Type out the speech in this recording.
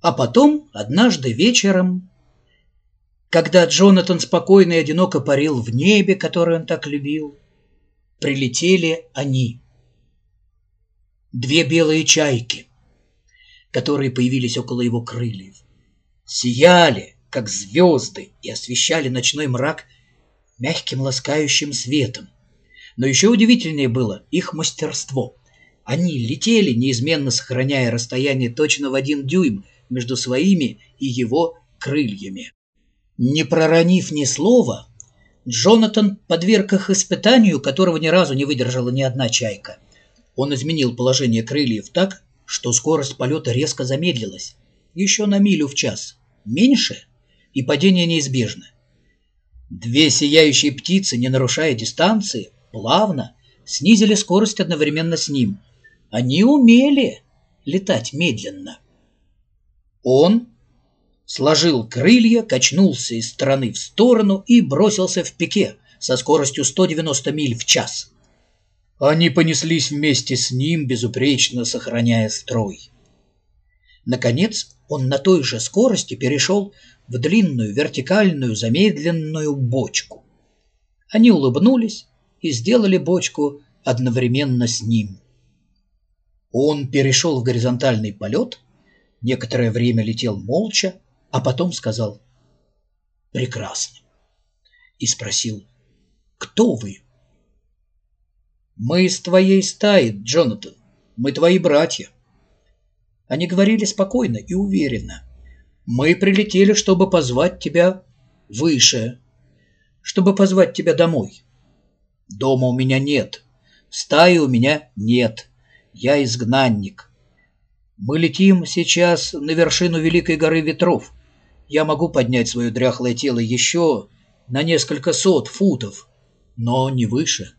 А потом, однажды вечером, когда Джонатан спокойно и одиноко парил в небе, которое он так любил, прилетели они. Две белые чайки, которые появились около его крыльев, сияли, как звезды, и освещали ночной мрак мягким ласкающим светом. Но еще удивительнее было их мастерство. Они летели, неизменно сохраняя расстояние точно в один дюйм между своими и его крыльями. Не проронив ни слова, Джонатан подверг их испытанию, которого ни разу не выдержала ни одна чайка. Он изменил положение крыльев так, что скорость полета резко замедлилась. Еще на милю в час. Меньше, и падение неизбежно. Две сияющие птицы, не нарушая дистанции, плавно снизили скорость одновременно с ним. Они умели летать медленно. Он сложил крылья, качнулся из стороны в сторону и бросился в пике со скоростью 190 миль в час. Они понеслись вместе с ним, безупречно сохраняя строй. Наконец, он на той же скорости перешел в длинную вертикальную замедленную бочку. Они улыбнулись и сделали бочку одновременно с ним. Он перешел в горизонтальный полет, некоторое время летел молча, а потом сказал «Прекрасно» и спросил «Кто вы?» «Мы из твоей стаи, Джонатан, мы твои братья». Они говорили спокойно и уверенно. «Мы прилетели, чтобы позвать тебя выше, чтобы позвать тебя домой. Дома у меня нет, стаи у меня нет, я изгнанник. Мы летим сейчас на вершину Великой горы Ветров» я могу поднять свое дряхлое тело еще на несколько сот футов, но не выше.